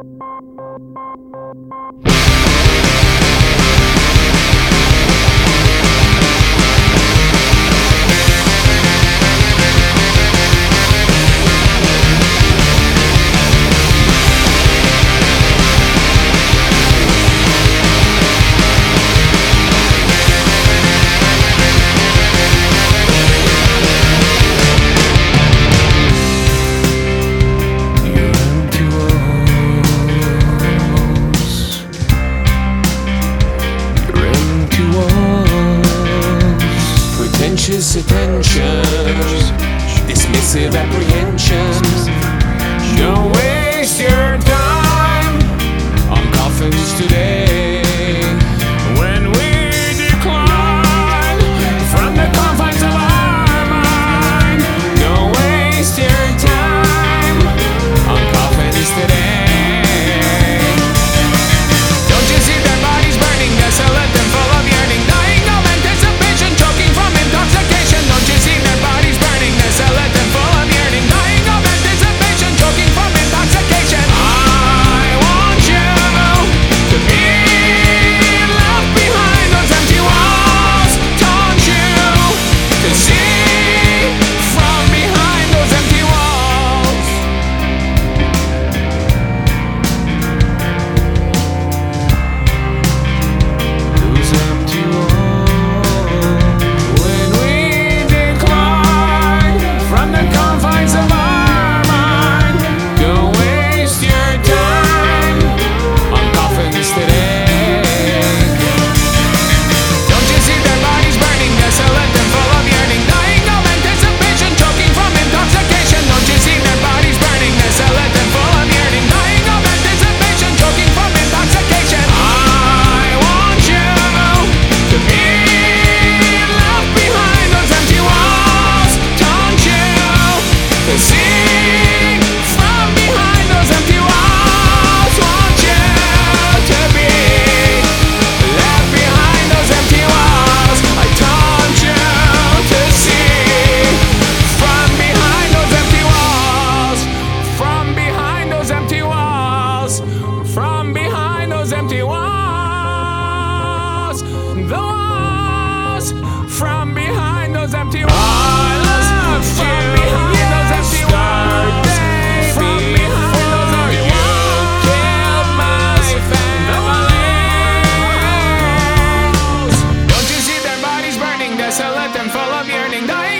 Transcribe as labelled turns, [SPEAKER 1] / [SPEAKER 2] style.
[SPEAKER 1] Thank you. Pretentious attentions, dismissive apprehensions, from behind those empty walls. The walls from behind those empty walls. I love from you. behind those empty walls. Baby, from behind those empty walls. Desolate and full of yearning, dying.